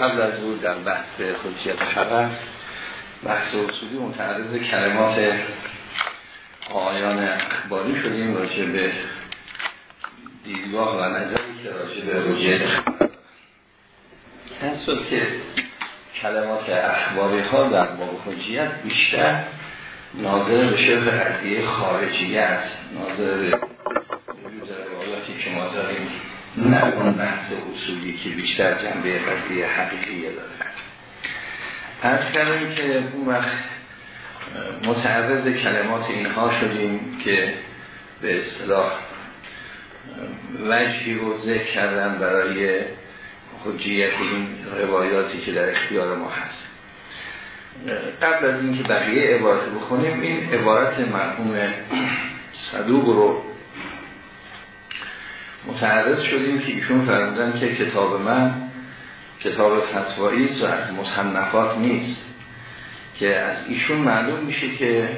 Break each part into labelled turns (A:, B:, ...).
A: قبل از بود در بحث خودشیت خبر بحث اصولی متعرض کلمات آیان اخباری شدیم راجع به دیدگاه و نظری که راجع به حجیت خبر که کلمات اخباری ها در باب حجیت بیشتر ناظر به شبه خارجی است. ناظر به وجود روایاتی که ما داریم نه اون بحث اصولی که بیشتر جنبه قضیه حقیقیه داره. از کردیم که اون وقت متعرض کلمات اینها شدیم که به اصطلاح وجهی رو ذکر کردن برای حجیت این روایاتی که در اختیار ما هست. قبل از اینکه بقیه عبارت بخونیم این عبارت مرحوم صدوق رو متعرض شدیم که ایشون فرمودن که کتاب من کتاب فتوایی و از مصنفات نیست. که از ایشون معلوم میشه که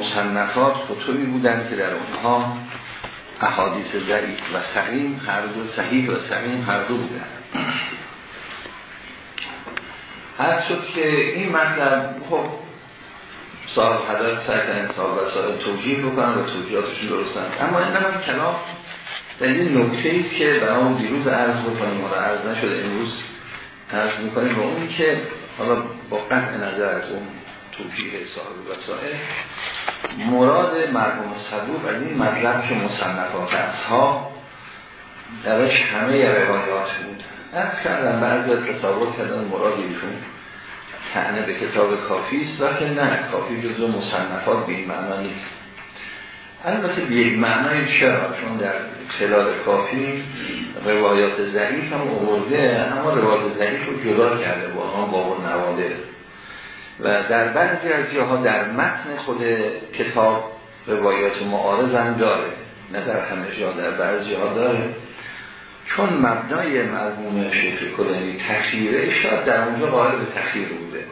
A: مصنفات کتبی بودن که در اونها احادیث ضعیف و سقیم هر دو صحیح و سقیم هر دو بودن. هر شد که این مطلب خب صاحب حضرت سعی کنن صاحب و توجیه بکنن و توجیهاتشون درستن اما این هم کلام در این نکته ایست که برای دیروز عرض بکنیم حالا عرض نشده امروز عرض می‌کنیم به اون که حالا با قطع نظر از اون توجیه صاحب وسائل مراد مرحوم صدوق از این مطلب که مصنفات ها درش همه روایات بود. از کردم بعضی از تصور کردن مراد ایشون تعنه به کتاب کافی است که نه کافی جزو مصنفات به این معنا نیست. البته به یک معنای چرا چون در خلال کافی روایات ضعیف هم آورده اما روایات ضعیف رو جدا کرده با آن باب نواده و در بعضی از جاها در متن خود کتاب روایات معارض هم داره. نه در همه جا در بعضی ها داره. چون مبنای مرموم شیخ کلینی تخییره شاید در اونجا قائل به تخییر بوده.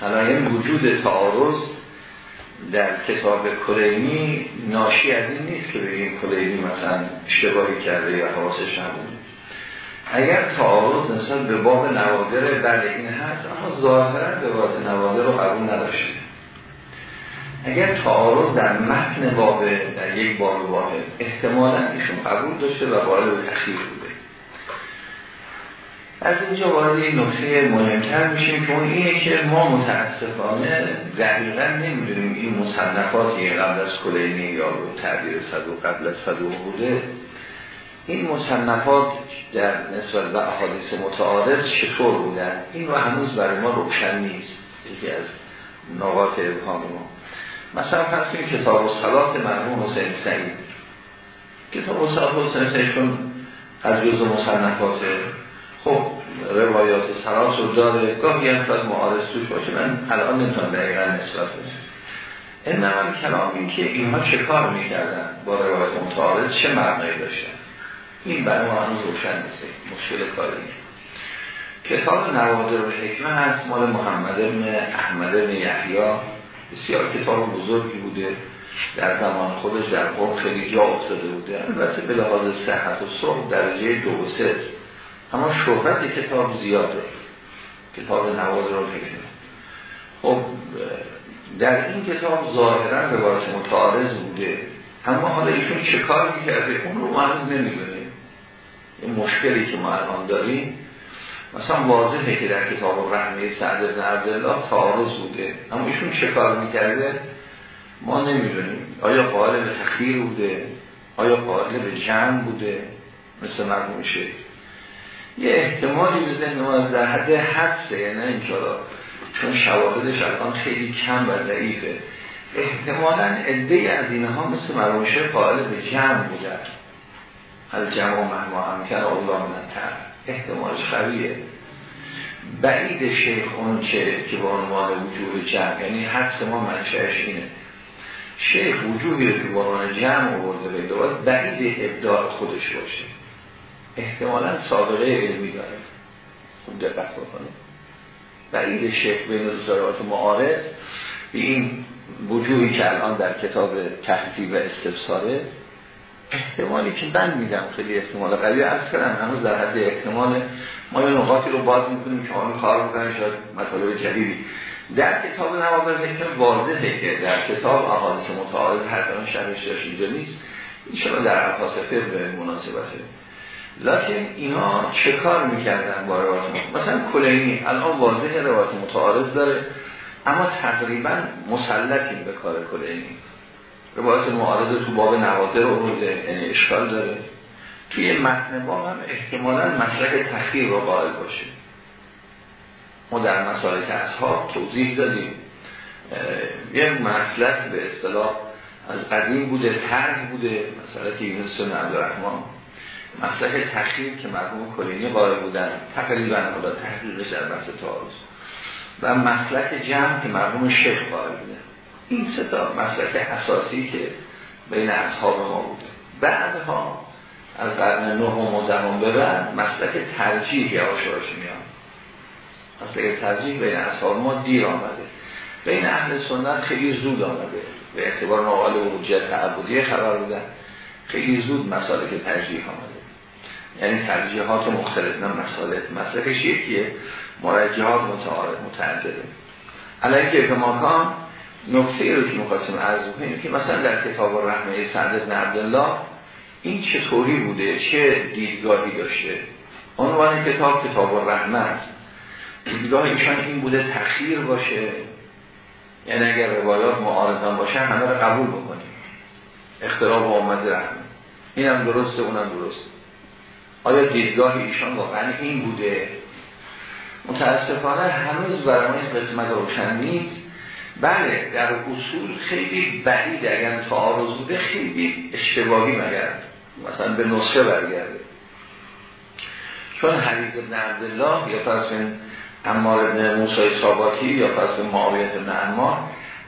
A: حالا این وجود تعارض در کتاب کلینی ناشی از این نیست که بگیم کلینی مثلا اشتباهی کرده یا حواسش نبوده. اگر تعارض نسبت به باب نوادر بله این هست اما ظاهرا به باب نوادر رو قبول نداشته. اگر تعارض در متن باب در یک باب واحد احتمالا ایشون قبول داشته و وارد تخییر بوده. از اینجا وارد این نکته مهمتر میشیم که اون اینه که ما متاسفانه دقیقا نمی‌دونیم این مصنفاتی قبل از کلینی یا تعبیر صدوق قبل از صدوق بوده این مصنفات در نسبت به احادیث متعارض چطور بودن؟ این هنوز برای ما روشن نیست یکی از نقاط ابهام ما. مثلا فرض کتاب و صلات مرحوم حسین سعید. کتاب و صلات حسین سعید از جز مصنفات خب روایات سلاس رو داره گاهی هم شاید معارض توش باشه. من الان نمی‌تونم دقیقا نسبت بشه این کلام این که اینها چه کار می‌کردن با روایت متعارض؟ چه معنی داشتن؟ این برای ما هنوز روشن نیست. مشکل کاری کتاب نوادر و حکمه هست. مال محمد ابن احمد ابن یحیی. بسیار کتاب بزرگی بوده. در زمان خودش در قوم خیلی جا افتاده بوده. البته به لحاظ صحت و صحب درجه دو و سه. اما شهرت کتاب زیاده. کتاب نواز رو حکمه خب در این کتاب ظاهرا به روایت متعارض بوده. اما حالا ایشون چه کار می‌کرده؟ اون رو ما نمی‌دونیم این مشکلی که ما الان داریم. مثلا واضحه که در کتاب رحمه سعد بن عبدالله تعارض بوده. اما ایشون چه کار می‌کرده؟ ما نمی‌دونیم. آیا قائل به تخییر بوده؟ آیا قائل به جمع بوده؟ مثل مرموم شیخ. یه احتمالی به ذهن ما در حد حدسه یعنی اینجا چون شواهدش الان خیلی کم و ضعیفه. احتمالا عده از اینها مثل مرموشه قائل به جمع بودن از جمع مهما هم کن الله منتر احتمالش قویه. بعید شیخ اون چه که با عنوان وجود جمع یعنی حدس ما منشأش اینه. شیخ وجودی رو که با عنوان جمع آورده به بعید ابداع خودش باشه. احتمالا سابقه علمی داره. خوب دقت بکنه بعید شیخ بین رسالات معارض به این وجوهی که الان در کتاب تحصیل و استفساره احتمالی که من میدم خیلی احتمال قوی از کردم هنوز در حد احتمال ما یه نقاطی رو باز می‌کنیم که آن کار شاید مطالب جدیدی. در کتاب نوازر حکم واضحه که در کتاب احادیث متعارض حتما شرحش داشت اینجا نیست. این در فلسفه به مناسبته لکن اینا چه کار می‌کردن با روایت مثلا کلینی الان واضح روایت متعارض داره اما تقریبا مسلطیم به کار کلینی. روایت معارض تو باب نوادر رو یعنی اشکال داره. توی متن با هم احتمالا مسلک تخییر رو قائل باشه ما در مسالک اصحاب توضیح دادیم. یه مسلک به اصطلاح از قدیم بوده طرح بوده مسئله یونس بن عبدالرحمن. مسلک تخییر که مرحوم کلینی قائل بودن. تقریبا خدا تحقیقش در بحث تعارض. و مسلک جمع که مرحوم شیخ قائل بوده. این سه تا مسلک اساسی که بین اصحاب ما بوده. بعدها از قرن نه و دهم به بعد مسلک ترجیح یواش یواش میاد. مسلک ترجیح بین اصحاب ما دیر آمده. بین اهل سنت خیلی زود آمده. به اعتبار مقال و حجت تعبدی خبر بودن. خیلی زود مسالک ترجیح آمده. یعنی ترجیحات مختلف نه مسالک مسلکش یکیه مرجحات متعارض متعدده. علیه که ماکان نکته رو که مخواستیم عرض بکنیم که مثلا در کتاب رحمه سعد بن عبدالله این چطوری بوده؟ چه دیدگاهی داشته؟ عنوان کتاب کتاب رحمه است. دیدگاه ایشان این بوده تخییر باشه. یعنی اگر روایات معارضان باشه همه رو قبول بکنیم. اختلاف آمد رحمه اینم درسته اونم درسته. آیا دیدگاه ایشان واقعا این بوده؟ متاسفانه هنوز برای قسمت روشن نیست. بله در اصول خیلی بعید اگر تعارض بوده خیلی اشتباهی مگر مثلا به نسخه برگرده. چون حدیث ابن عبدالله یا پس امار ابن موسای صاباتی یا پس معاویت ابن امار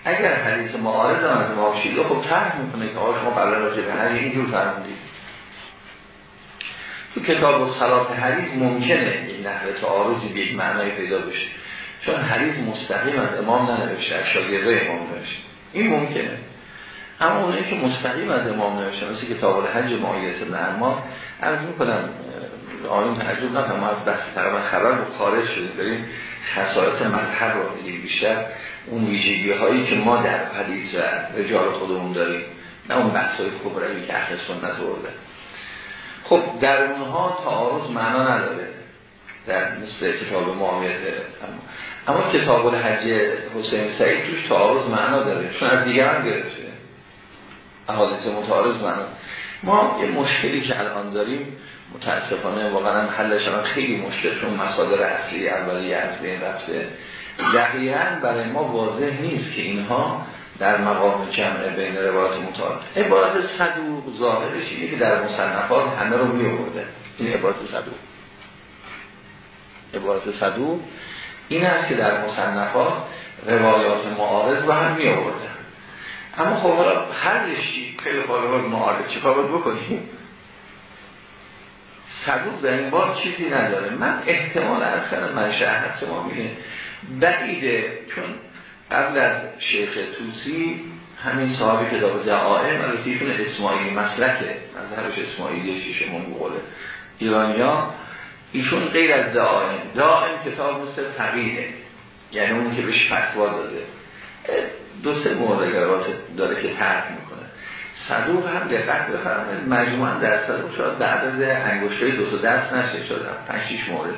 A: اگر حدیث معارض هم از ما شیده خب طرح می‌کنه که آقا شما قبلا راجع به حدیث اینجور فرمودید. تو کتاب و صلات حدیث ممکنه این نحوه تعارضی به یک معنای پیدا بشه. چون حدیث مستقیم از امام ننوشته از شاگرده امام نوشته این ممکنه. اما اونایی که مستقیم از امام نوشته مثل کتاب الحج معایت نرما عرض می‌کنم آنون تعجب نکنم ما از بحث تقریبا خبر رو خارج شدیم داریم خصائص مذهب رو دیگه بیشتر اون ویژگی هایی که ما در حدیث و رجال خودمون داریم نه اون بحث های کبروی که اهل سنت خب در اونها تعارض معنا نداره. در مثل کتاب معامیت اما کتاب الحج حسین سعید توش تعارض معنا داره چون از دیگران گرفته. احادیث متعارض معنا. ما یه مشکلی که الان داریم متاسفانه واقعا حلش الان خیلی مشکل چون مصادر اصلی اولیه از بین رفته. دقیقا برای ما واضح نیست که اینها در مقام جمع بین روایات متعارض عبارت صدوق ظاهرش اینه که در مصنفات همه رو می این عبارت صدوق. عبارت صدوق این است که در مصنفات روایات معارض رو هم می آوردن اما خب حالا حلش خیلی خالبات معارض چی باید بکنیم؟ صدوق در این بار چیزی نداره. من احتمال کنم من شهرت ما میگه. بعیده چون قبل از شیخ توسی همین صاحب کتاب دعائم البته اسماعیلی مسلکه نظرش اسماعیلی شیشه منگوله ایرانیا ایشون غیر از دائم دائم کتاب مثل تقییده یعنی اون که بهش فتوا داده. دو سه مورد داره که ترک می‌کنه. صدوق هم دقت بفرمایید مجموعا در صدوق شاید بعد از انگشتای دو تا دست نشه شده پنج شیش مورد.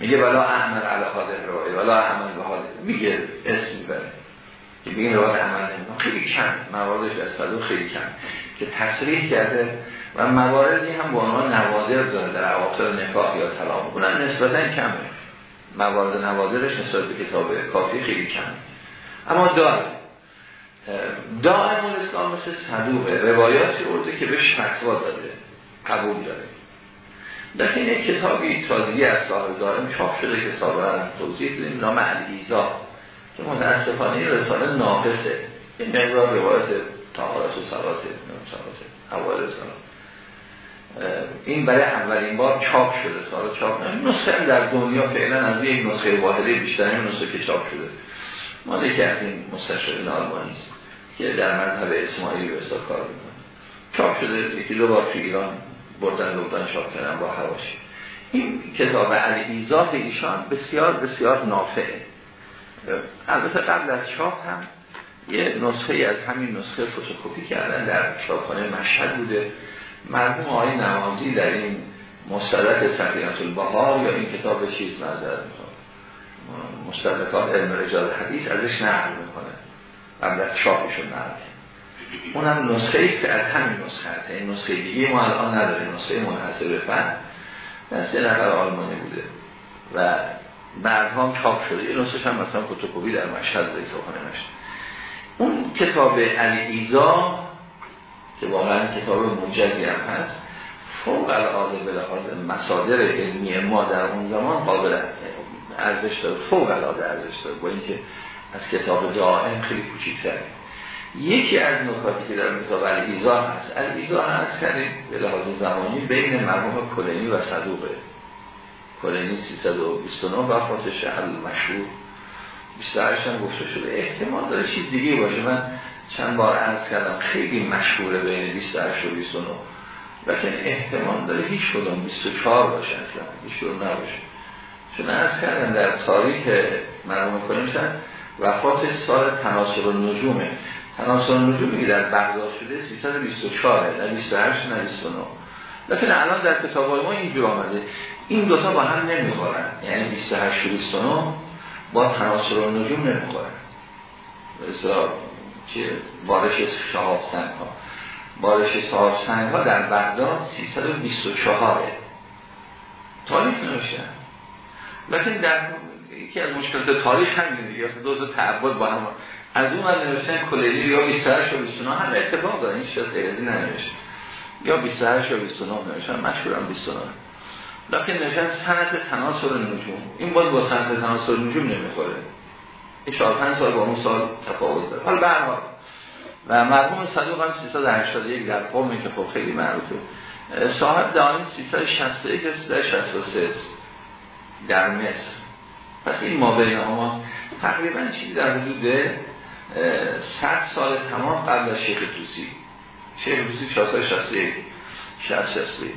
A: میگه ولا احمد علی حاضر روایه ولا احمد به حاضر میگه اسم می‌بره. که بگیم عمل نمیدن خیلی کم مواردش از صدوق خیلی کم. که تصریح کرده و مواردی هم با عنوان نوادر داره در اواخر نکاح یا طلاق. اونم نسبتا کمه. موارد نوادرش نسبت به کتاب کافی خیلی کمه. اما داره دائم الاسلام مثل صدوقه. روایاتی ارده که بهش فتوا داده. قبول داره. این کتابی تازگی از صاحب دارم چاپ شده که صاحب توضیح دادیم نام علیزا که متاسفانه رساله ناقصه. این مقدار روایت طهارت و صلات حوال سلام این برای اولین بار چاپ شده سال چاپ نه. نسخه در دنیا فعلا از یک نسخه واحده بیشتر این نسخه که چاپ شده. ما که از این است که در مذهب اسماعیلی به کار می‌کنه. چاپ شده یکی دو بار تو ایران. بردن چاپ کردن با حواشی. این کتاب ایزاد ایشان بسیار بسیار نافعه. البته قبل از چاپ هم یه نسخه از همین نسخه فوتوکوپی کردن در چاپخانه مشهد بوده. مرحوم آقای نمازی در این مستدرک سفینت البهار یا این کتاب چیز نظر می‌کنه مستدرکات علم رجال حدیث ازش نقل می‌کنه. قبل از چاپشون نقل اونم نسخه ای از همین نسخه هست. این نسخه دیگه ما الان نداریم. نسخه منحصر به فن. در سه نفر آلمانی بوده. و بعد هم چاپ شده. این نسخه هم مثلا فوتوکوپی در مشهد کتابخانه مشهد اون کتاب علی ایزا که واقعا کتاب موجزی هم هست فوق العاده به لحاظ مصادر علمی ما در اون زمان قابل ارزش داره. فوق العاده ارزش داره. با اینکه از کتاب دائم خیلی کوچیک‌تره. یکی از نکاتی که در کتاب ایزا هست. ایزا هست کردیم به لحاظ زمانی بین مرحوم کلینی و صدوقه کلینی 329 وفات شهر مشهور 28 هم گفته شده. احتمال داره چیز دیگه باشه. من چند بار عرض کردم خیلی مشهوره بین 28 و 29 لیکن احتمال داره هیچ کدوم 24 باشه اصلا. هیچ کدوم نباشه. چون عرض کردم در تاریخ مرحوم کلینی وفات سال تناسل نجومه تناسل نجومی در بغداد شده 324 نه 28 نه 29 لیکن الان در کتاب ما اینجور آمده. این دوتا با هم نمی‌خورن. یعنی 28 و 29 با تناسل نجوم نمی‌خورن. مثلا چیه بارش شهاب سنگ ها بارش شهاب سنگ ها در بغداد 324 تاریخ نوشتن لیکن در یکی از مشکلات تاریخ همین دیگه. دو تا با هم از اون از نوشتن کلیدی یا 28 و 29 هم اتفاق داره این چیز غیرزی ننوشت یا 28 و 29 نوشتن مشهورم 29 لکن نوشتن سنت تناسل نجوم. این باز با سنت تناسل نجوم نمی‌خوره. 4 5 سال با اون سال تفاوت داره. حالا به و مرحوم صدوق هم 381 در قومی که خب خیلی معروفه. صاحب دائم 361 363 در مصر. پس این ما بین ما تقریبا چیزی در حدود 100 سال تمام قبل از شیخ توسی شیخ توسی 661 661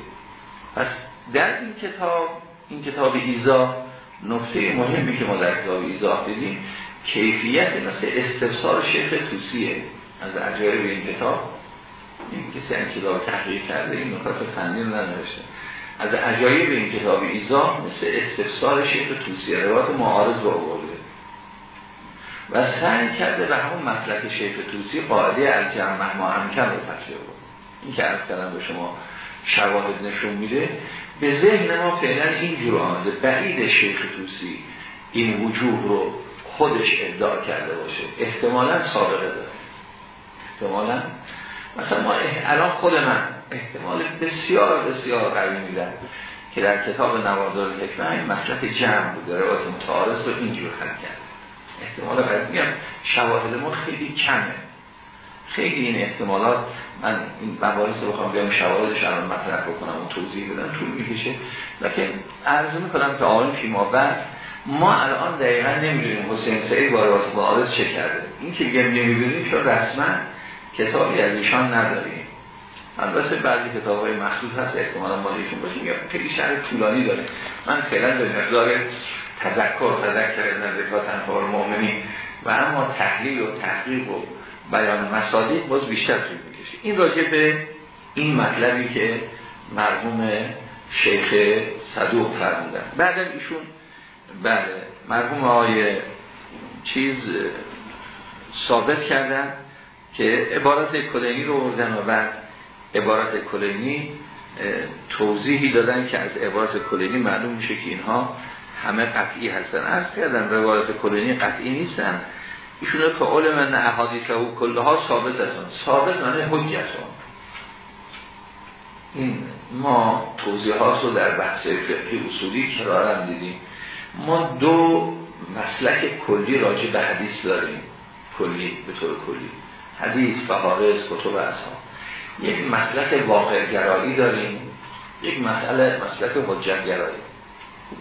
A: پس در این کتاب این کتاب ایزا نکته مهمی که ما در کتاب ایزا دیدیم کیفیت مثل استفسار شیخ توسیه از عجایب این کتاب این کسی انکلاب تحقیق کرده این نکات فنی رو ننوشته. از عجایب این کتاب ایزا مثل استفسار شیخ توسیه روایت معارض رو آورده و سعی کرده به همون مسلک شیخ توسی قاعده الجمع ما کم رو تشریح بود این که از به شما شواهد نشون میده به ذهن ما فعلا اینجور آمده. بعید شیخ توسی این وجوه رو خودش ادعا کرده باشه. احتمالا سابقه داره. احتمالا. مثلا ما الان خود من احتمال بسیار بسیار قوی میدن که در کتاب نوازار حکمه این مسلک جمع بوده روایت متعارض رو اینجور حل کرد. احتمال قوی میگم شواهد ما خیلی کمه. خیلی این احتمالات من این مباحث رو بخوام بیام شواهدش الان مطرح بکنم و توضیح بدم طول می‌کشه. لیکن عرض می‌کنم که آقای فیما بعد ما الان دقیقا نمی‌دونیم حسین سعید با روایت معارض چه کرده. این که گم نمی‌دونیم چون رسما کتابی از ایشان نداریم. البته بعضی کتاب های مخصوص هست احتمالا مالیشون باشیم یا خیلی شهر طولانی داره. من فعلا به مقدار تذکر تذکر نزدیکات انفار مؤمنین و اما تحلیل و تحقیق و بیان مصادیق باز بیشتر طول می‌کشه. این راجع به این مطلبی که مرحوم شیخ صدوق فرمودن. بعد ایشون بله مرحوم آقای چیز ثابت کردن که عبارت کلینی رو بردن و بعد عبارت کلینی توضیحی دادن که از عبارت کلینی معلوم میشه که اینها همه قطعی هستن. از کردن روایت کلینی قطعی نیستن. ایشون که اول من احادیث او کلها ثابت هستن. ثابت معنی حجت این ما توضیحات رو در بحث فقهی اصولی کرارم دیدیم. ما دو مسلک کلی راجع به حدیث داریم. کلی به طور کلی. حدیث فهارس کتب اصحاب یک مسلک واقع گرایی داریم. یک مسئله مسلک حجت گرایی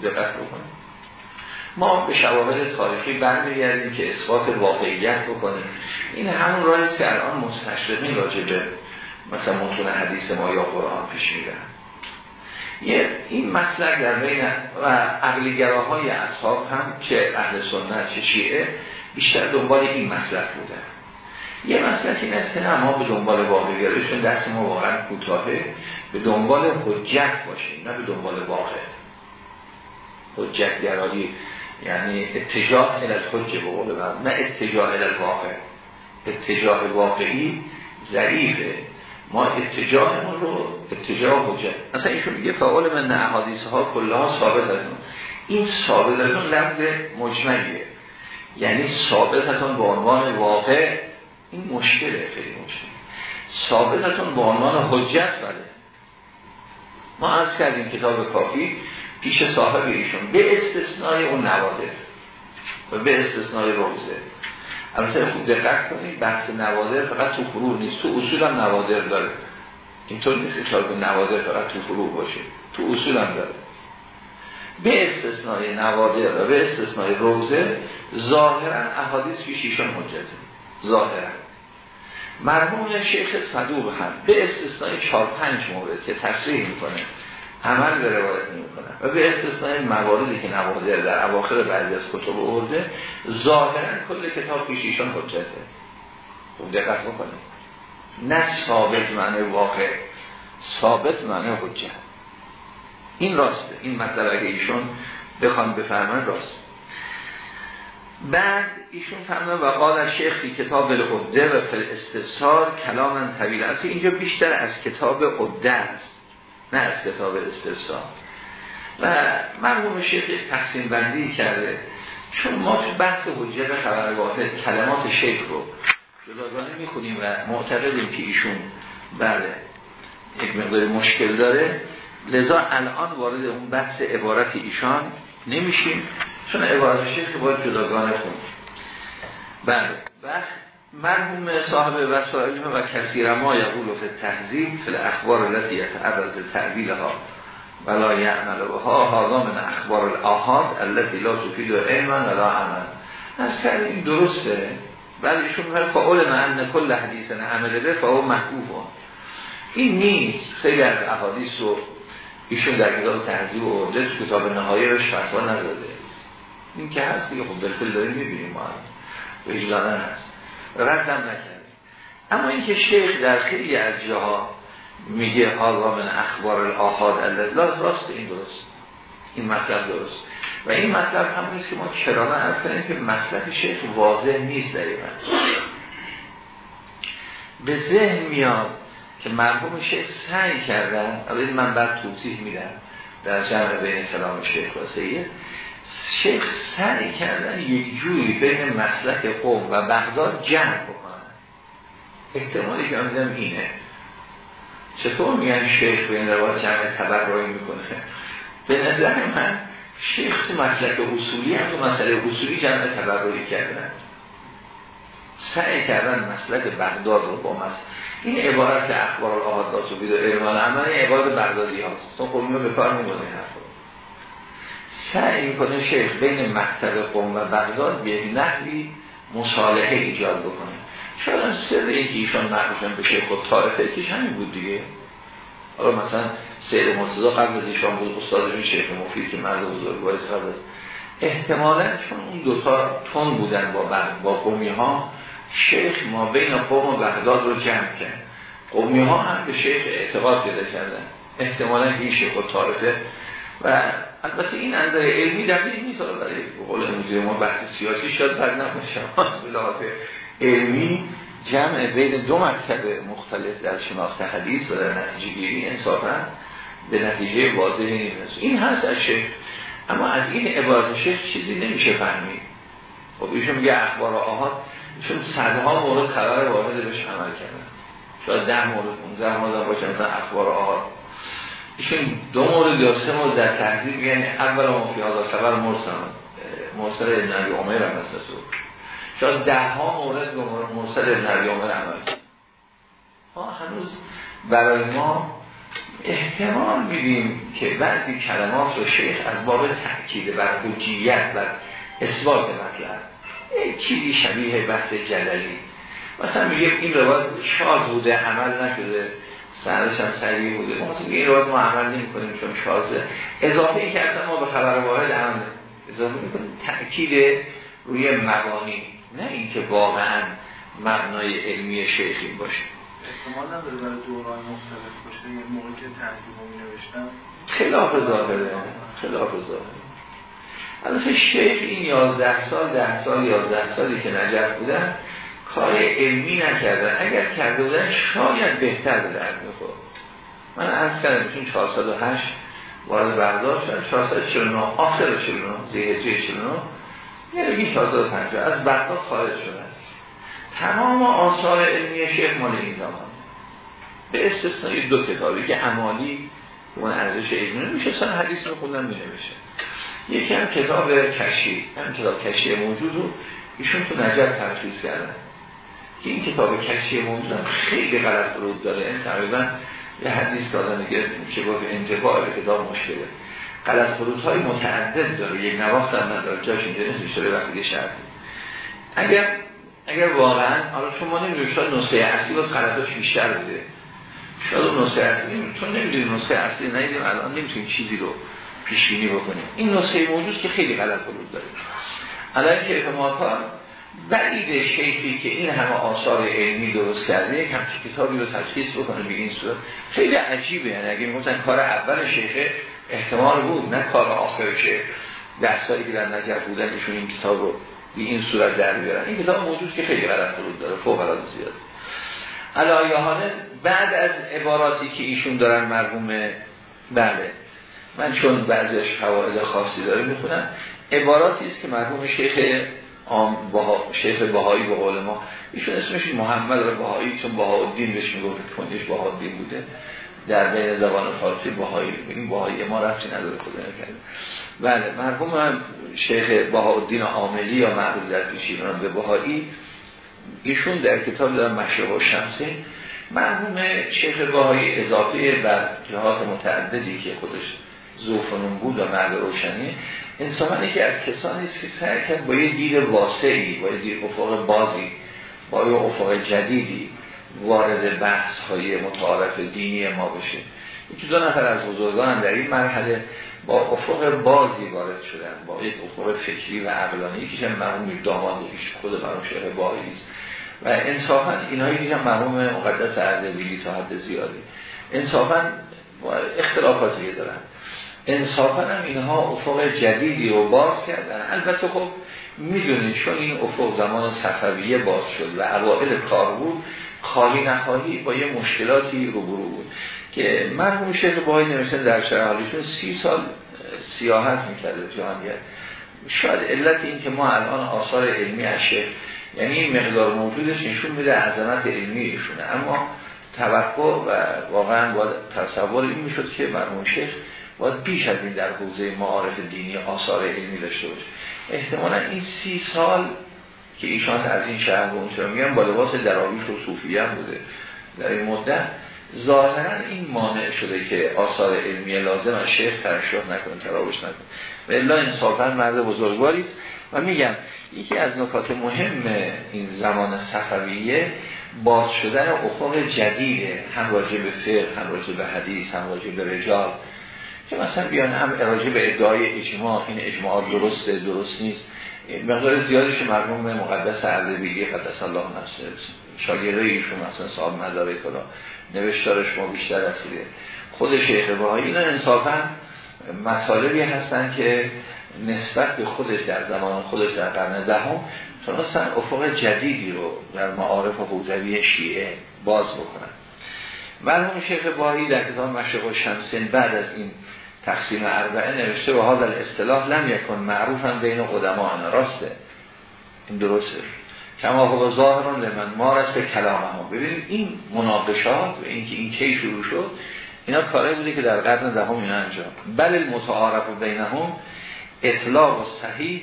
A: دقت بکنیم. ما به شواهد تاریخی برمیگردیم که اثبات واقعیت بکنیم. این همون راهی که الان مستشرقین راجع به مثلا متون حدیث ما یا قرآن پیش میرن. یه این مسئله در بین و عقلیگراهای اصحاب هم چه اهل سنت چه شیعه بیشتر دنبال این مسئله بودن یه مسئله این است که نه ما به دنبال واقع چون دست ما واقعا کوتاهه. به دنبال حجت باشیم نه به دنبال واقع. حجت گرایی یعنی اتجاه الى الحجه به قول نه اتجاه الواقع. اتجاه واقعی ضعیفه. ما اتجاهمون رو اتجاه حجت. مثلا ایشون میگه فعال من نه احادیث ها کلها ثابت از این ثابت از اون لفظ مجمعیه. یعنی ثابت از اون به عنوان واقع این مشکله خیلی مشکل. ثابت از به عنوان حجت بله. ما از کردیم کتاب کافی. پیش صاحب ایشون. به استثنای اون نوادر و به استثنای روزه. البته خوب دقت کنید بحث نوادر فقط تو فروع نیست. تو اصول هم نوادر داره. اینطور نیست که شاید نوادر فقط تو فروع باشه. تو اصول هم داره. به استثنای نوادر و به استثنای روزه ظاهرا احادیث پیش ایشان حجته ظاهرا. مرمون شیخ صدوق هم به استثنای چهار پنج مورد که تصریح می‌کنه. عمل به روایت نمی کنن و به استثنای مواردی که نوادر در اواخر بعضی از کتب ارده ظاهرا کل کتاب پیش ایشان حجته. خوب دقت بکنید. نه ثابت معنی واقع ثابت معنی حجت این راسته این مطلب اگه ایشون بخوان بفرمان راست. بعد ایشون فرمان و قال شیخ کتاب العده و فل استفسار کلام طویل. اینجا بیشتر از کتاب عده است. نه از کتاب استفسار و مرحوم شیخ تقسیم بندی کرده چون ما تو بحث حجت خبر واحد کلمات شیخ رو جداگانه می‌خونیم و معتقدیم که ایشون بله یک مقدار مشکل داره. لذا الان وارد اون بحث عبارت ایشان نمیشیم چون عبارت شیخ باید جداگانه خون بله وقت مرحوم صاحب وسائل و کثیر ما یقول فی تهذیب فی الاخبار التي يتعرض تعبیلها ولا یعمل بها هذا من اخبار الاحاد التي لا تفید علما ولا عمل از این درسته؟ بعد ایشون میگه فاول من کل حدیث عمل به فهو محبوب. این نیست. خیلی از احادیث رو ایشون در کتاب تهذیب و تو کتاب نهایی روش فتوا نداده. این که هست دیگه خب بالکل داریم می‌بینیم ما. به هست ردم نکرد اما اینکه شیخ در خیلی از جاها میگه آقا من اخبار الاحاد الله راست این درست. این مطلب درست. و این مطلب هم نیست که ما کرانه هست کنیم که مسلک شیخ واضح نیست در این به ذهن میاد که مرحوم شیخ سعی کردن البته من بعد توضیح میدم در جمع بین کلام شیخ و سید شیخ سعی کردن یک جوری بین مسلک قوم و بغداد جمع بکنن. احتمالی که میدم اینه. چطور میگن شیخ به این روایت جمع روی می‌کنه؟ به نظر من شیخ تو مسلک اصولی هم تو مسئله اصولی جمع روی کردن. سعی کردن مسلک بغداد رو با مسلک این عبارت اخبار داشت و بیدو علمان عمل عبارت بغدادی هاست. تو خب به کار نمی‌دونه سعی می‌کنه شیخ بین مکتب قوم و بغداد به نحوی مصالحه ایجاد بکنه شاید سر اینکه ایشان محروشن به شیخ و طائفه کش همین بود دیگه. حالا مثلا سید مرتضی قبل از ایشان بود استاد این شیخ مفید که مرد بزرگ باید قبل احتمالا چون اون دوتا تون بودن با, با قومی ها شیخ ما بین قوم و بغداد رو جمع کرد. قومی ها هم به شیخ اعتقاد پیدا کردن. احتمالا این شیخ و و البته این نظر علمی دقیق نیست برای قول امروزی ما بحث سیاسی شد بد نباشه. به علمی جمع بین دو مکتب مختلف در شناخت حدیث و در نتیجه گیری انصافا به نتیجه واضحی نیست این هست از شیخ. اما از این عبارت شیخ چیزی نمیشه فهمید. خب ایشون میگه اخبار آهاد چون صدها مورد خبر وارد بهش عمل کردن. شاید ده مورد 15 مورد باشه مثلا اخبار آهاد ایشون دو مورد یا سه مورد در تحضیب یعنی اول ما فی حاضر خبر مرسل مرسل ابن عبی عمر هم هست. شاید ده ها مورد به مرسل ابن عبی عمر عمل ما هنوز برای ما احتمال میدیم که بعضی کلمات رو شیخ از باب تحکید بر حجیت و اثبات مطلب چیزی شبیه بحث جلالی مثلا میگه این روایت شاز بوده عمل نشده. سندش هم سریع بوده. ما این روایت ما عمل نمی کنیم چون شازه اضافه این که اصلا ما به خبر واحد عمل اضافه می‌کنیم تأکید روی مبانی. نه اینکه واقعا مبنای علمی شیخی باشه.
B: احتمال نداره برای دوران مختلف باشه. یه موقع که تحقیق می نوشتم.
A: خلاف ظاهره. خلاف ظاهره. البته شیخ این 11 سال 10 سال 11 سالی که نجف بودن کار علمی نکردن. اگر کرده بودن شاید بهتر به درد می‌خورد. من از کردم چون 408 وارد برداشت شد. 449 آخر 49 زیهجه 49 یه بگیم 450 از بغداد خارج شدن. تمام آثار علمی شیخ مال این زمان. به استثنای دو کتابی که عمالی اون ارزش علمی میشه سن حدیث رو خوندن می یکی هم کتاب کشی. هم کتاب کشی موجود رو ایشون تو نجب ترخیص کردن. که این کتاب کشی هم خیلی غلط رود داره. این تقریبا یه حدیث که میشه گفت انتفاع کتاب مشکله. غلط فرود های متعدد داره. یک نواخت هم نداره. جاش اینجا نمیشه وقتی شرط اگر اگر واقعا حالا شما نمی‌دونید. شاید نسخه اصلی باز غلطاش بیشتر بوده. شاید اون نسخه اصلی چون نمی‌دونید نسخه اصلی ندیدیم. الان نمی‌تونیم چیزی رو پیش بینی بکنیم. این نسخه موجود که خیلی غلط بود داره. الان که اعتماد بعید شیخی که این همه آثار علمی درست کرده یک همچه کتابی رو تشخیص بکنه به این صورت. خیلی عجیبه یعنی اگه می‌گفتن کار اول شیخه احتمال بود نه کار آخر شیخ. دستایی که در نجف بودن ایشون این کتاب رو به این صورت در بیارن. این کتاب موجود که خیلی غلط فرود داره فوق العاده زیاد. علایهانه بعد از عباراتی که ایشون دارن مرحوم بله. من چون بعضیش فواید خاصی داره می‌خونم. عباراتی است که مرحوم شیخ بها... شیخ بهایی به قول ما. ایشون اسمش محمد بهایی چون بهاءالدین بهش می‌گفت کنیش بهاءالدین بوده. در بین زبان فارسی بهایی بگیم بهایی ما رفتی نداره خدا نکرده. بله مرحوم هم شیخ بهاءالدین عاملی یا معروف در پیشیران به بهایی ایشون در کتاب دارن مشرق و شمسه مرحوم شیخ بهایی اضافه بر جهات متعددی که خودش زوفنون بود و مرد روشنی انسان که از کسانی است که سعی کرد با یه دید واسعی با یه دید افق بازی با یه افق جدیدی وارد بحث های متعارف دینی ما بشه. یکی دو نفر از بزرگان در این مرحله با افق بازی وارد شدن با یک افق فکری و عقلانی هم مرحوم داماد خود مرحوم شهر باقی است. و انصافا اینایی دیگه مرحوم مقدس اردبیلی تا حد زیادی. انصافا اختلافاتی دارن. انصافا هم اینها افق جدیدی رو باز کردن. البته خب می‌دونید چون این افق زمان صفویه باز شد و اوائل کار بود خالی نخواهی با یه مشکلاتی روبرو بود. که مرحوم شیخ باید نمیشن در شرحالیشون سی سال سیاحت می‌کرده جهانیت شاید علت این که ما الان آثار علمی شیخ یعنی این مقدار موجودش نشون میده عظمت علمی ایشونه. اما توقع و واقعا باید تصور این می‌شد که مرحوم شیخ باید بیش از این در حوزه معارف دینی آثار علمی داشته باشه. احتمالا این سی سال که ایشان از این شهر به اونجا میگن با لباس دراویش و صوفی هم بوده. در این مدت ظاهرا این مانع شده که آثار علمی لازم از شیخ ترشح نکنه تراوش نکنه. و الا انصافا مرد بزرگواری و میگم یکی از نکات مهم این زمان صفویه باز شدن افق جدیده هم راجع به فقه هم راجع به حدیث هم راجع به رجال. که مثلا بیان هم راجع به ادعای اجماع این اجماع درسته درست نیست. مقدار زیادش مرحوم مقدس اردبیلی قدس الله نفسه شاگرده ایشون مثلا صاحب مداره کلا نوشتارش ما بیشتر رسیده خود شیخ بهایی اینا انصافا مطالبی هستن که نسبت به خودش در زمان خودش در قرن دهم تونستن افق جدیدی رو در معارف و حوزوی شیعه باز بکنن. مرحوم شیخ بهایی در کتاب مشرق و شمسین بعد از این تقسیم اربعه نوشته و حاضر اصطلاح لم یکن معروف هم بین قدما راسته. این درسته. کما هو ظاهران لمن ما رسته کلام هم ببینید این مناقشات و اینکه این کی شروع شد اینا کاره بوده که در قرن دهم اینا انجام. بل المتعارف بینهم اطلاق و صحیح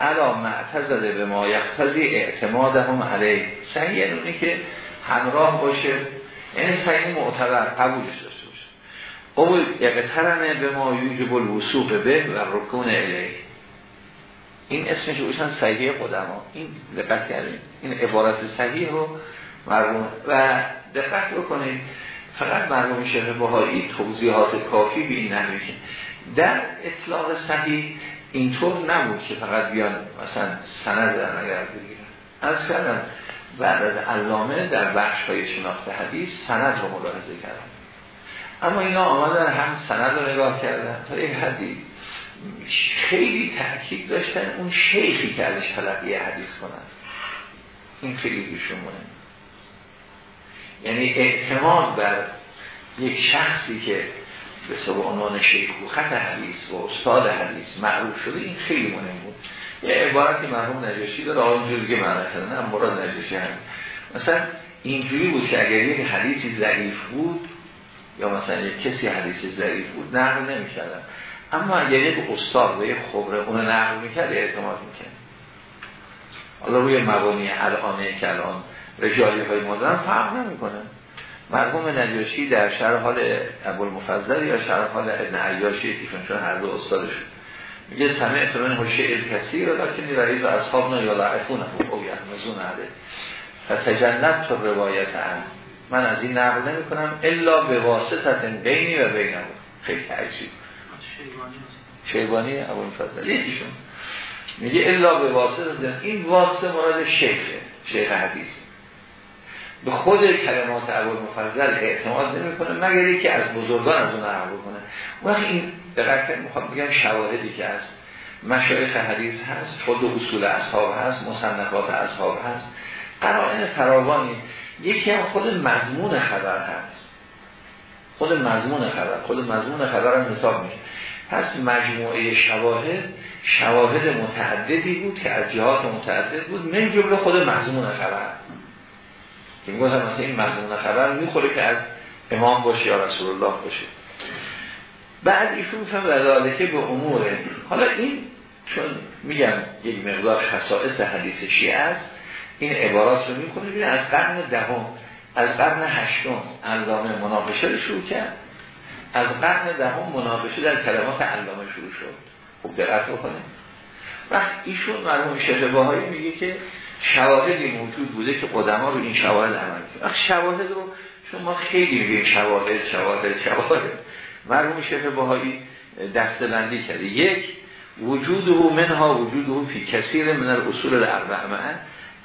A: علا معتزده به ما یختزی اعتمادهم علیه. صحیح یعنی که همراه باشه. یعنی صحیح معتبر قبولش. قبول یقترنه به ما یوجب الوسوق به و رکون علیه این اسمش روشن صحیح قدما. این دقت کردیم. این عبارت صحیح رو مرموم و دقت بکنید. فقط مرموم شهر بهایی توضیحات کافی به این نمیشه. در اطلاق صحیح اینطور نبود که فقط بیان مثلا سند در نگر بگیرن. از کردم. بعد از علامه در بخش های شناخت حدیث سند رو ملاحظه کردن اما اینا آمدن هم سند رو نگاه کردن. تا یک حدی خیلی تأکید داشتن اون شیخی که ازش تلقی حدیث کنن. این خیلی بیشون مهم یعنی اعتماد بر یک شخصی که به سبب عنوان شیخ و خط حدیث و استاد حدیث معروف شده این خیلی مهم بود. یه عبارتی مرحوم نجاشی داره آنجوری که معنی کرده نه مراد نجاشی هم مثلا اینجوری بود که اگر یک حدیثی ضعیف بود یا مثلا یک کسی حدیثی ضعیف بود نقل نمی‌کردن. اما اگر یک استاد و یک خبره اون نقل می‌کرد اعتماد می‌کرد. حالا روی مبانی الانه که الان رجالی های مدرن فرق نمی‌کنه. مرحوم نجاشی در شهر حال ابوالمفضل یا شهر حال ابن عیاشی که چون هر دو استادش. میگه سمعت من هو شعر کسی رو لکنی رئیس و اصحابنا یا لعفون او یحمزون عده فتجنب تو روایت هم من از این نقل نمی کنم الا به واسطت بینی و بینم. خیلی عجیب. شیبانی ابو الفضل. یکیشون میگه الا به واسطه این واسطه مراد شیخه شیخ حدیث. به خود کلمات ابو مفضل اعتماد نمی‌کنه مگر که از بزرگان از اون نقل کنه وقت این دقیقا می‌خوام بگم شواهدی که هست. مشایخ حدیث هست خود اصول اصحاب هست مصنفات اصحاب هست. قرائن فراوانی یکی هم خود مضمون خبر هست. خود مضمون خبر. خود مضمون خبر هم حساب میشه. پس مجموعه شواهد شواهد متعددی بود که از جهات متعدد بود من جمله خود مضمون خبر. که میگوزم مثلا این مضمون خبر می‌خوره که از امام باشه یا رسول الله باشه. بعد ایشون میفهم که به اموره. حالا این چون میگم یک مقدار خصائص حدیث شیعه است این عبارات رو می‌کنه ببین از قرن دهم از قرن هشتم علامه مناقشه رو شروع کرد. از قرن دهم مناقشه در کلمات علامه شروع شد. خوب دقت بکنه. وقت ایشون مرحوم شهر باهایی میگه که شواهدی موجود بوده که قدما رو این شواهد عمل کرد. وقت شواهد رو چون ما خیلی میگیم شواهد شواهد شواهد. مرحوم شهر باهایی دستبندی کرده. یک وجود او منها وجود او فی کثیر من الاصول الاربعه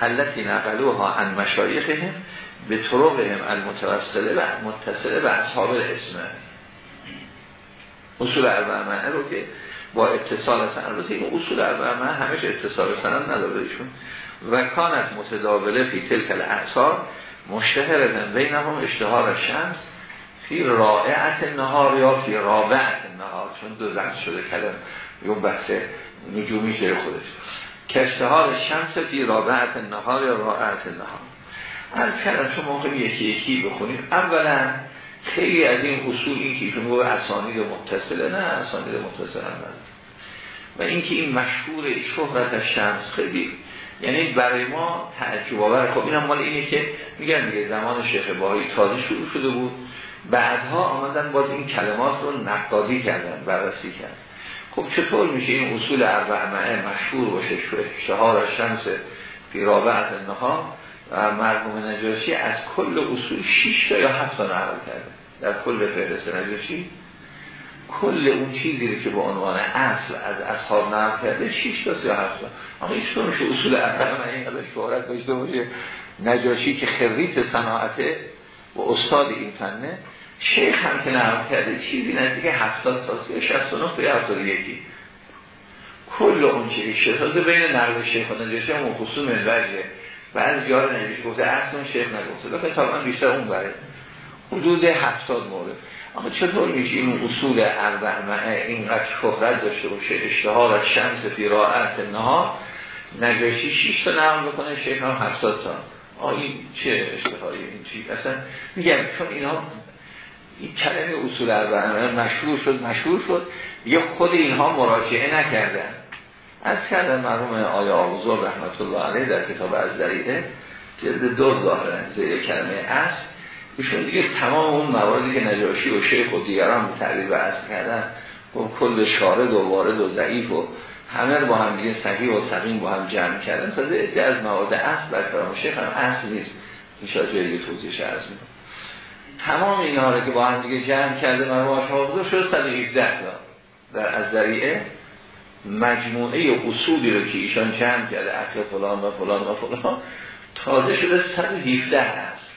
A: التي نقلوها عن مشایخهم به طرقهم المتوسله و متصله به اصحاب الاسم. اصول اربعه رو که با اتصال سند این اصول اربعه همش اتصال سند نداره ایشون. و کانت متداوله فی تلک الاعصار مشتهرتن بینهم اشتهار شمس فی رائعت نهار یا فی رابعت نهار چون دو زن شده کلم. اون بحث نجومی که خودش. که اشتهار شمس فی رابعت نهار یا رائعت نهار از کلم شما موقع یکی یکی بخونیم اولا خیلی از این اصول این که گوه اسانید متصله نه اسانید متصله هم و اینکه این مشهور شهرت شمس خیلی یعنی برای ما تعجب آور. خب اینم مال اینه که میگن دیگه زمان شیخ باهایی تازه شروع شده بود. بعدها آمدن باز این کلمات رو نقادی کردن بررسی کردن. خب چطور میشه این اصول اربعه مشهور باشه؟ شهار شمس فی رابعت نها و مرحوم نجاشی از کل اصول 6 تا یا 7 تا نقل کرده. در کل فهرست نجاشی. کل اون چیزی رو که به عنوان اصل از اصحاب نقل کرده 6 تا 37 تا. آقا هیچ میشه اصول اربعه این قدر شهرت داشته باشه. نجاشی که خریت صناعته و استاد این فنه شیخ هم که نقل کرده چیزی نزدیک 70 تا 69 تا 71 کل اون چیزی شتازه بین نقل شیخ و نجاشی هم منوجه بعضی جا رو نمیشه گفته اصلا شیخ نگفته. لیکن طبعا بیشتر اون بره حدود هفتاد مورد. اما چطور میشه این اصول اربعه اینقدر شهرت داشته باشه؟ اشتهار از شمس فی راعت نها نجاشی 6 تا نقل بکنه شیخ هم 70 تا. آ این چه اشتهاری؟ این چی؟ اصلا میگم چون اینا این کلمه اصول اربعه مشهور شد مشهور شد. یه خود اینها مراجعه نکردن. از کردن مرحوم آیا آبوزور رحمت الله علیه در کتاب از دریده جلد دو ظاهرن زیر کلمه اصل ایشون دیگه تمام اون مواردی که نجاشی و شیخ و دیگران به تعریف اصل کردن و کل شارد و وارد و ضعیف و همه رو با هم دیگه صحیح و سقیم با هم جمع کردن. تازه از مواد اصل بر شیخ هم اصل نیست. این شاید جایی توضیحش تمام اینها رو که با هم دیگه جمع کرده مرموم حافظه شد 117 تا. در از ذریعه مجموعه اصولی رو که ایشان جمع کرده اصل فلان و فلان و فلان تازه شده 117 هست.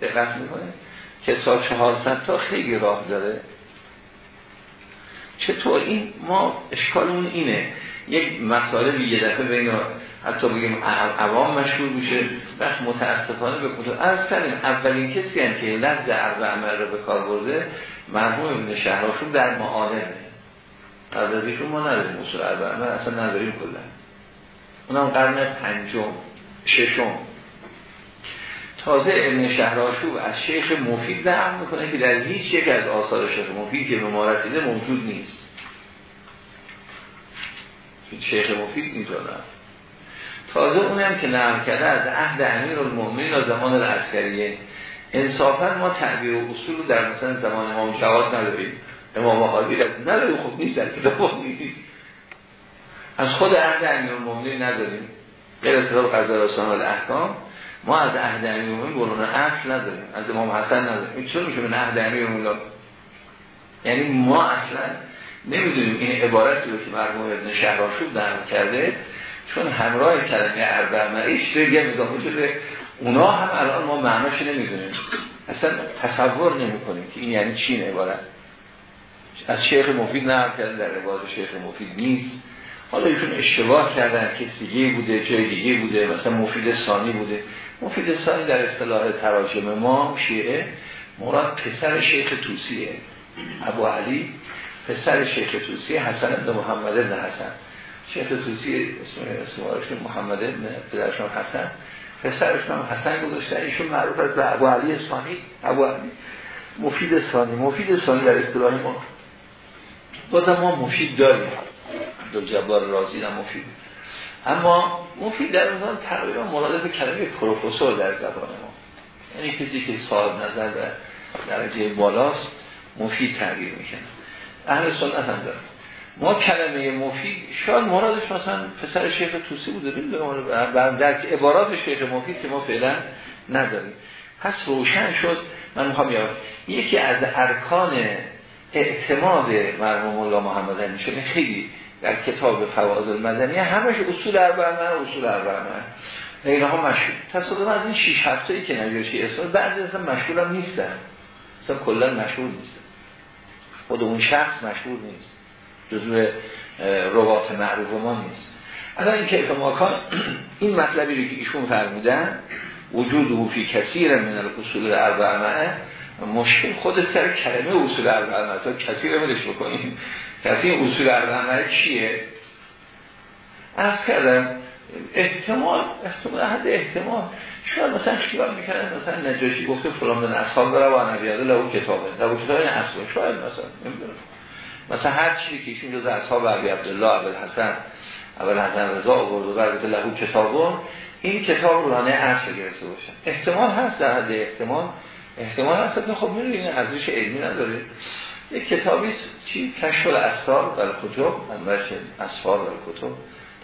A: دقت می‌کنه که تا 400 تا خیلی راه داره. چطور؟ این ما اشکالمون اینه. یک مطالبی یه دفعه بین حتی بگیم عوام مشهور میشه وقت متاسفانه به کتب از کردیم اولین کسی هم که لفظ عرض عمل رو به کار برده مرحوم ابن شهراشون در معالمه قبل از ایشون ما نداریم اصول عرض عمل اصلا نداریم کلا. اونم قرن پنجم ششم. تازه ابن شهراشوب از شیخ مفید نقل می‌کنه که در هیچ یک از آثار شیخ مفید که به ما رسیده موجود نیست. شیخ مفید اینطور تازه اونم که نقل کرده از عهد امیر المؤمنین و زمان العسکریه انصافا ما تعبیر و اصول رو در مثلا زمان امام جواد نداریم. امام حالی نداریم خب نیست در کتاب از خود عهد امیر المؤمنین نداریم. غیر از کتاب قضا رسان و الاحکام ما از عهد امیر المؤمنین برون اصل نداریم. از امام حسن نداریم. این چون میشه من عهد امیر یعنی ما اصلا نمی‌دونیم این عبارتی رو که مرحوم ابن شهراشوب در کرده چون همراه کلمه اربع ایش دیگه اضافه شده. اونا هم الان ما معناش نمی‌دونیم. اصلا تصور نمی کنیم که این یعنی چی عبارت. از شیخ مفید نقل کردن در عبارت شیخ مفید نیست. حالا ایشون اشتباه کردن که دیگه بوده جای دیگه بوده مثلا مفید ثانی بوده. مفید ثانی در اصطلاح تراجم ما شیعه مراد پسر شیخ توسیه ابو علی. پسر شیخ توسی حسن بن محمد بن حسن. شیخ توسی اسم اسمارشون محمد بن پدرشون حسن. پسرشون هم حسن گذاشته. ایشون معروف از به ابو علی اسمانی ابو علی. مفید ثانی مفید ثانی در اصطلاح ما. بازم ما مفید داریم. دو جبار رازی هم مفید. اما مفید در اون تقریبا مرادف کلمه پروفسور در زبان ما. یعنی کسی که صاحب نظر در درجه بالاست مفید تغییر می‌کنه. اهل سنت هم داره ما کلمه مفید شاید مرادش مثلا پسر شیخ توسی بوده بر در عبارات شیخ مفید که ما فعلا نداریم. پس روشن شد من می‌خوام یاد یکی از ارکان اعتماد مرحوم الله محمد علی شده خیلی در کتاب فواز المدنی همش اصول اربعه اصول اربعه اینها مشهور. تصادم از این 6 هفته که نجاشی اسلام بعضی اصلا مشهور هم نیستن. اصلا کلا مشهور نیستن. خود اون شخص مشهور نیست. جزو روات معروف ما نیست. الان این کیف ماکان این مطلبی رو که ایشون فرمودن وجود او فی کثیر من الاصول اربعه مشکل خود سر کلمه اصول اربعه تا کثیر ملش بکنیم؟ کسی اصول اربعه چیه؟ از کردم احتمال احتمال حد احتمال. شاید مثلا خیال می‌کنن مثلا نجاشی گفته فلان من اصحاب بره و نبیاده لهو کتابه. لهو کتابه اصلا شاید مثلا نمی‌دونم. مثلا هر چیزی که ایشون جز اصحاب عبی عبدالله اول حسن اول حسن رضا آورد و برگت لهو این کتاب رو رانه اصل گرفته باشن احتمال هست در حد احتمال. احتمال هست که خب میره این ارزش علمی نداره. یک کتابی چی؟ کشف الاستار در کتب انورش اسفار در کتب.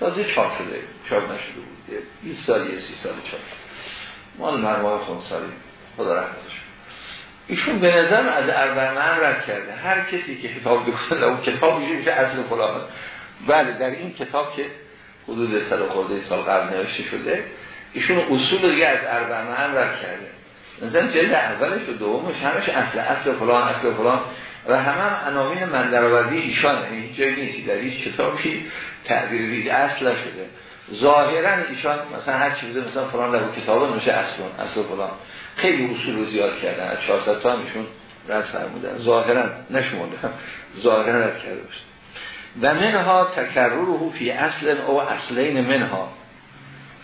A: تازه چاپ شده چاپ نشده بود. 20 سال 30 سال چاپ مال مرمای خونسالی خدا رحمتش ایشون به نظر از اربعه رد کرده. هر کسی که کتاب بکنه اون کتاب میشه اصل فلان. بله در این کتاب که حدود صد خورده سال قبل نوشته شده ایشون اصول دیگه از اربعه رد کرده. مثلا جلد اولش و دومش همش اصل اصل فلان اصل فلان. و همه هم عناوین من درآوردی ایشان یعنی هیچ جایی نیست در هیچ کتابی تعبیر ریز اصل شده ظاهرا ایشان مثلا هر چی بوده مثلا فلان در کتاب نوشه اصل اصل فلان. خیلی اصول رو زیاد کردن از 400 تا همیشون رد فرمودن. ظاهرا نشمردن ظاهرا رد کرده باشه و منها تکرره فی اصل او اصلین منها.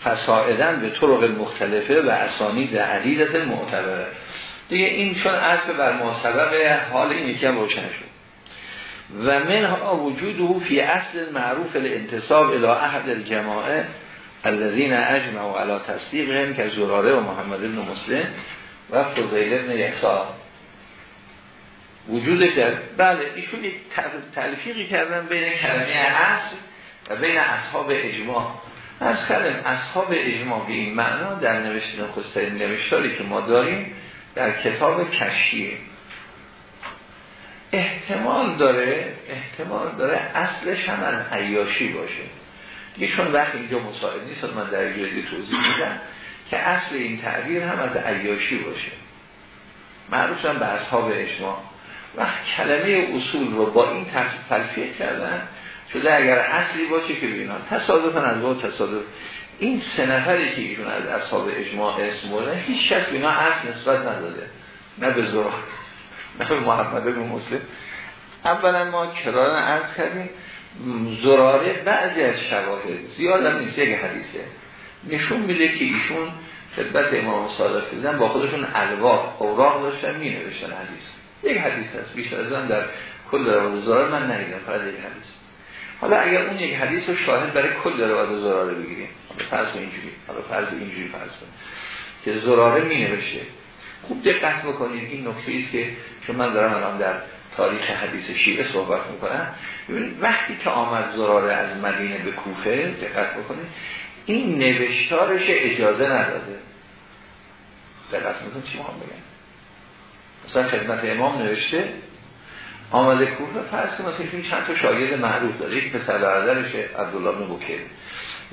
A: فسائدن به طرق مختلفه و اسانید عدیدت معتبره. دیگه این چون عرض بر ما حال این یکی هم روشن شد. و منها وجوده فی اصل معروف الانتصاب الى احد الجماعه الذين اجمعوا على تصدیقهم که زراره و محمد بن مسلم و فضیل بن یحسا وجود در بله ایشون تلفیقی کردن بین کلمه اصل و بین اصحاب اجماع. از کلم اصحاب اجماع به این معنا در نوشتن نخستین نوشتاری که ما داریم در کتاب کشیه. احتمال داره احتمال داره اصلش هم از باشه. دیگه چون وقت اینجا مساعد نیست من در جایی توضیح میدم که اصل این تعبیر هم از عیاشی باشه. معروف هم به اصحاب اجماع. وقت کلمه اصول رو با این تلفیق کردن شده اگر اصلی باشه که بینا تصادفا از با تصادف این سه نفری که ایشون از اصحاب اجماع اسم بردن هیچ کس بینا اصل نسبت نداده. نه به زرار نه به محمد به مسلم. اولا ما کرارن عرض کردیم زراره بعضی از شواهد زیاد هم نیست یک حدیثه. نشون میده که ایشون خدمت امام صادق دیدن با خودشون الواح اوراق داشتن می نوشتن حدیث. یک حدیث هست بیشتر از در کل روایت زراره من ندیدم فقط یک حدیث. حالا اگر اون یک حدیث رو شاهد برای کل روایت زراره بگیریم. حالا فرض اینجوری. حالا فرض اینجوری فرض کنیم که زراره می نوشته خوب دقت بکنید. این نکته است که چون من دارم الان در تاریخ حدیث شیعه صحبت می‌کنم. ببینید وقتی که آمد زراره از مدینه به کوفه دقت بکنید. این نوشتارش اجازه نداده. دقت می‌کنید چی هم بگم؟ مثلا خدمت امام نوشته. آمده کوفه فرض که مثلا چند تا شاگرد معروف داره. یکی پسر برادرشه عبدالله بن بکر.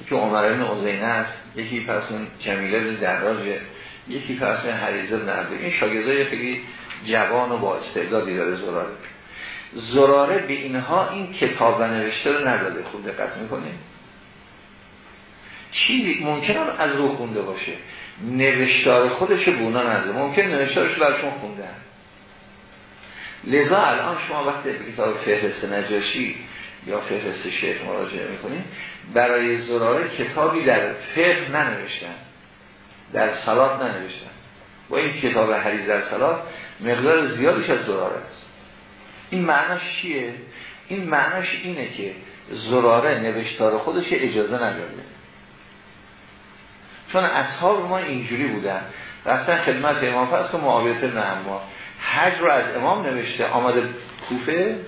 A: یکی عمر بن عزینه است. یکی پس جمیله بن دراجه یکی پس حریزه بن عبد این شاگردای خیلی جوان و با استعدادی داره زراره. زراره به اینها این کتاب و نوشته رو نداده. خوب دقت می‌کنه چی ممکن هم از رو خونده باشه. نوشتار خودش بونا نداده. ممکن نوشتارش برشون خونده. لذا الان شما وقتی به کتاب فهرست نجاشی یا فهرست شیخ مراجعه می‌کنید برای زراره کتابی در فقه ننوشتن در سلات ننوشتن. با این کتاب حریز در سلات مقدار زیادیش از زراره است. این معناش چیه؟ این معناش اینه که زراره نوشتار خودش اجازه نداره. چون اصحاب ما اینجوری بودن. رفتن خدمت امام فرس که معاویت ابن حج رو از امام نوشته آمده کوفه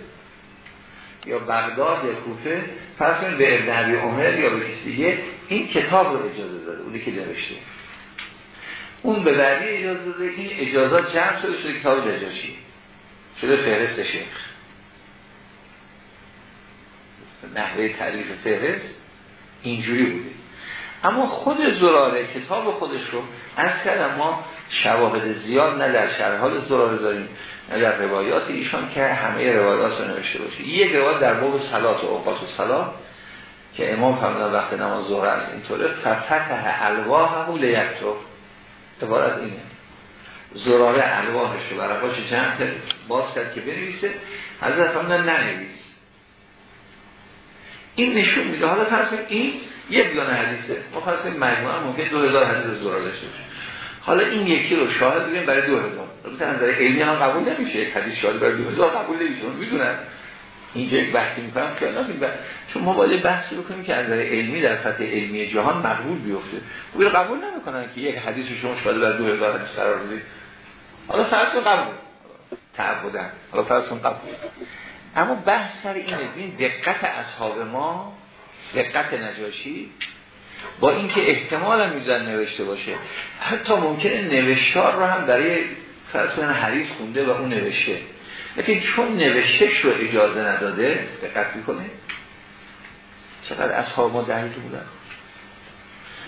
A: یا بغداد یا کوفه فرض به ابن عبی عمر یا به کسی دیگه این کتاب رو اجازه داده اونی که نوشته. اون به بعدی اجازه داده این اجازات جمع شده شده کتاب دجاشی شده فهرست شیخ. نحوه تعریف فهرست اینجوری بوده. اما خود زراره کتاب خودش رو از کردم ما شواهد زیاد نه در شرحال زراره داریم نه در روایات ایشان که همه روایات رو نوشته باشه. یک روایات در باب سلات و اوقات و سلات که امام فرمودن وقت نماز ظهر از اینطوره. ففتح الواح هم لیکتو عبارت اینه. زراره الواحش رو برقاش جمع باز کرد که بنویسه. حضرت فرمودن ننویس. این نشون میده. حالا فرض این یه بیان حدیثه. فرض مجموعه ممکن 2000 حدیث زراره داشته باشه حالا این یکی رو شاهد بگیم برای 2000 البته نظر علمی هم قبول نمیشه. یک حدیث شاهد برای 2000 قبول نمیشه. می‌دونن. اینجا یک بحثی می‌کنم که چون ما باید بحثی بکنیم که از نظر علمی در سطح علمی جهان مقبول بیفته. او قبول نمی‌کنن که یک حدیث شما شاهد برای 2000 حدیث قرار بدید. حالا فرض قبول. تعبدن. حالا فرض قبول. اما بحث سر اینه. ببین دقت اصحاب ما دقت نجاشی؟ با اینکه احتمال هم میزن نوشته باشه. حتی ممکنه نوشتار رو هم برای فرض حریص خونده و اون نوشته. لیکن چون نوشتش رو اجازه نداده دقت می‌کنه چقدر اصحاب ما دهیده بودن.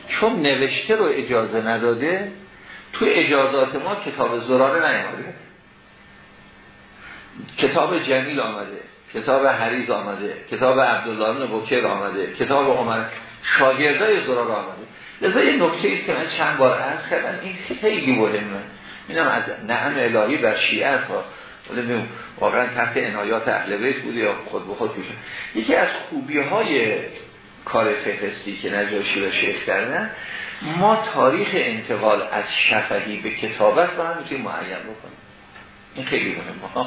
A: چون نوشته رو اجازه نداده تو اجازات ما کتاب زراره نیامده. کتاب جمیل آمده. کتاب حریز آمده کتاب عبدالله بن بکر آمده کتاب عمر شاگردای زرار آمده. لذا یه نکته است که من چند بار عرض کردم این خیلی مهمه. اینم از نعم الهی بر شیعه است. واقعا تحت عنایات اهل بیت بوده یا خود به خود پیشن یکی از خوبی های کار فهرستی که نجاشی و شیخ کردن ما تاریخ انتقال از شفهی به کتابت رو هم می‌تونیم معین بکنیم. این خیلی مهمه.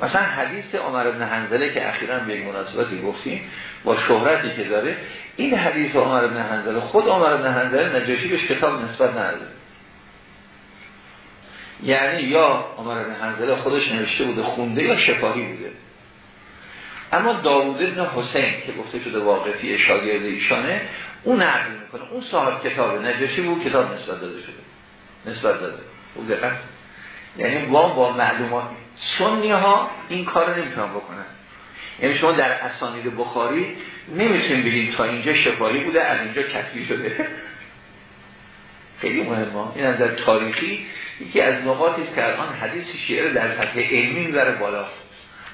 A: مثلا حدیث عمر بن حنزله که اخیرا به یک مناسبتی گفتیم با شهرتی که داره این حدیث عمر بن حنزله خود عمر بن حنزله نجاشی بهش کتاب نسبت نداره. یعنی یا عمر بن حنظله خودش نوشته بوده خونده یا شفاهی بوده. اما داوود بن حسین که گفته شده واقفی شاگرد ایشانه اون نقل می‌کنه. اون صاحب کتاب نجاشی بود کتاب نسبت داده شده. نسبت داده. او دقیق یعنی با با معلومات سنی ها این کار نمی‌تونن بکنن. یعنی شما در اسانید بخاری نمی‌تونید بگید تا اینجا شفایی بوده از اینجا کتبی شده. خیلی مهمه. این از در تاریخی یکی از نقاطی که الان حدیث شیعه در سطح علمی می‌بره بالا.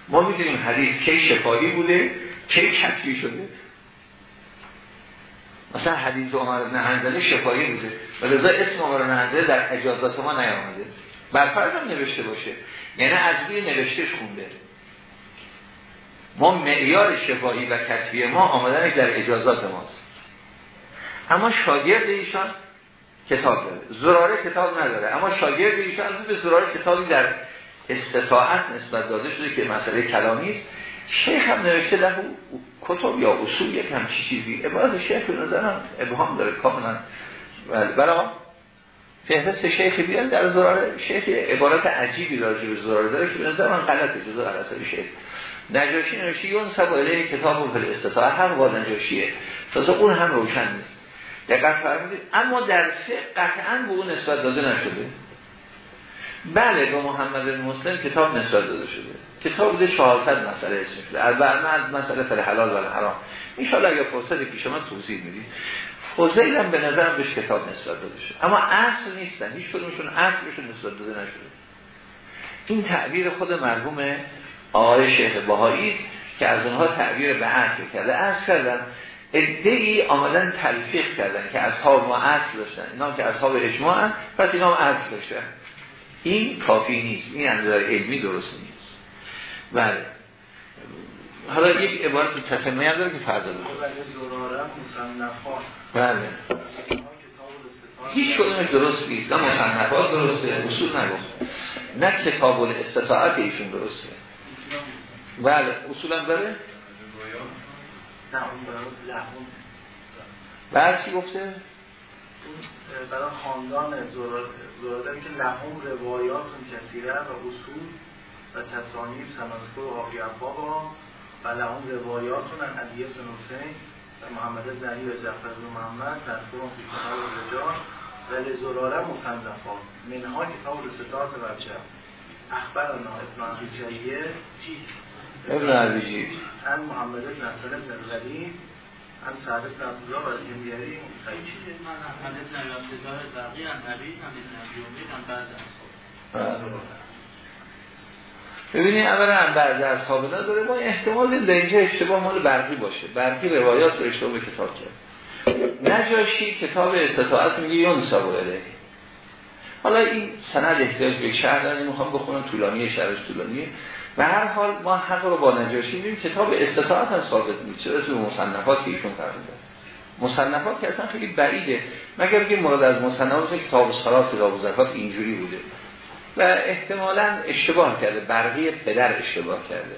A: ما می‌دونیم حدیث کی شفایی بوده کی کتبی شده. مثلا حدیث عمر بن حنظله شفایی بوده. و لذا اسم عمر بن حنظله در اجازات ما نیامده. برفرض هم نوشته باشه. یعنی از روی نوشتهش خونده. ما معیار شفایی و کتبی ما آمدنش در اجازات ماست. اما شاگرد ایشان کتاب داره. زراره کتاب نداره. اما شاگرد ایشان به زراره کتابی در استطاعت نسبت داده شده که مسئله کلامی است. شیخ هم نوشته در کتب یا اصول یک همچی چیزی. عبارت شیخ به نظرم ابهام داره کاملا. برای فهرست شیخ بیان در زراره شیخ عبارت عجیبی راجع به زراره داره که به نظر من غلطه جزء غلطه شیخ. نجاشی نوشته یون سب علیه کتاب فل استطاعه هم با نجاشیه. تازه اون هم روشن نیست. دقت فرمودید. اما در فقه قطعا به اون نسبت داده نشده. بله به محمد مسلم کتاب نسبت داده شده. کتاب بوده 400 مسئله اسم شده. البته مسئله فل حلال و حرام ان اگه فرصتی پیش من توضیح میدیم. فضیل هم به نظرم بهش کتاب نسبت داده شده. اما اصل نیستن. هیچ کدومشون اصلشون نسبت داده نشده. این تعبیر خود مرحوم آقای شیخ بهایی که از اونها تعبیر به اصل کرده. اصل کردن. ادهی آمدن تلفیق کردن که اصحاب ما اصل داشتن. اینا که اصحاب اجماع هم پس اینا هم اصل داشتن. این کافی نیست. این از نظر علمی درست نیست. بله. حالا یک عبارت تتمه هم داره که فردا بله هیچ کدومش درست نیست. نه مصنفات درسته اصول نگفت. نه کتاب استطاعت ایشون درسته. بله اصولا داره؟ بعد چی گفته؟
B: برای خاندان زرادن که لحوم روایات کثیره و اصول و تصانیف سمسکو و آقی و لحوم روایاتون ان علیه سنوسین و محمد ابن و جعفر محمد تذکرون فی کتاب الرجال و لزراره مصنفات منها کتاب رسطات بچه. اخبرنا ابن عبیجیه
A: ابن عبیجی
B: ان محمد ابن حسن ابن الغلی ان سعد ابن عبدالله و الهمیری
C: خیلی چیزی من احمد ابن عبدالله بقی ان نبی ان ابن عبدالله ان بعد
A: ببینید اولا بعد از اصحاب نداره ما احتمال در اینجا اشتباه مال برقی باشه. برقی روایات رو اشتباه به کتاب کرد. نجاشی کتاب استطاعت میگه یون سابو حالا این سند احتیاج به شهر دارم می‌خوام بخونم طولانی شهرش طولانیه. و هر حال ما حق رو با نجاشی میدیم کتاب استطاعت هم ثابت نیست چرا اسم مصنفات که ایشون فرموده مصنفات که اصلا خیلی بعیده. مگر بگیم مراد از مصنفات کتاب صلات کتاب زکات اینجوری بوده. و احتمالا اشتباه کرده برقی پدر اشتباه کرده.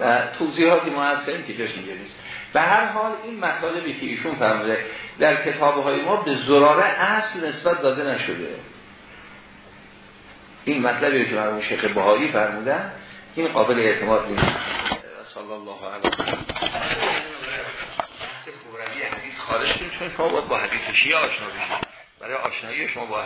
A: و توضیحاتی ما هست که جاش اینجا نیست. به هر حال این مطالبی که ایشون فرموده در کتابهای ما به زراره اصل نسبت داده نشده. این مطلبی که مرمون شیخ بهایی فرمودن این قابل اعتماد نیست. صلی الله علیه حدیث خارج چون شما باید با حدیث شیعه آشنا بشید. برای آشنایی شما با